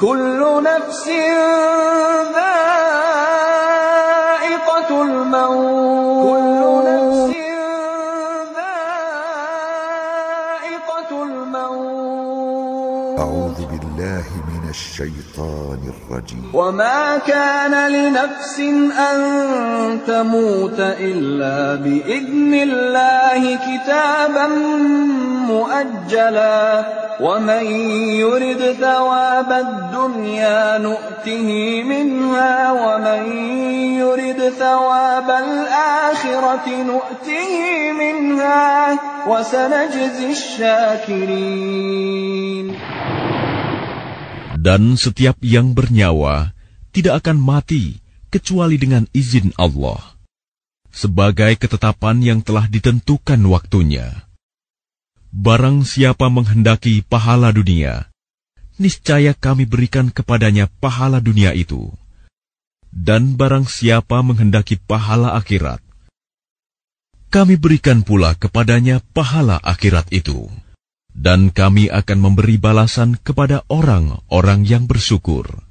كل نفس ذائقة الموت. كل نفس ذائقة الموت. أعوذ بالله من الشيطان الرجيم. وما كان لنفس أن تموت إلا بإذن الله كتابا مؤجلا ومن يرد ثواب الدنيا نؤته منها ومن يرد ثواب الآخرة نؤته منها وسنجزي الشاكرين Dan setiap yang bernyawa tidak akan mati kecuali dengan izin Allah, sebagai ketetapan yang telah ditentukan waktunya. Barang siapa menghendaki pahala dunia, niscaya kami berikan kepadanya pahala dunia itu. Dan barang siapa menghendaki pahala akhirat, kami berikan pula kepadanya pahala akhirat itu dan kami akan memberi balasan kepada orang-orang yang bersyukur.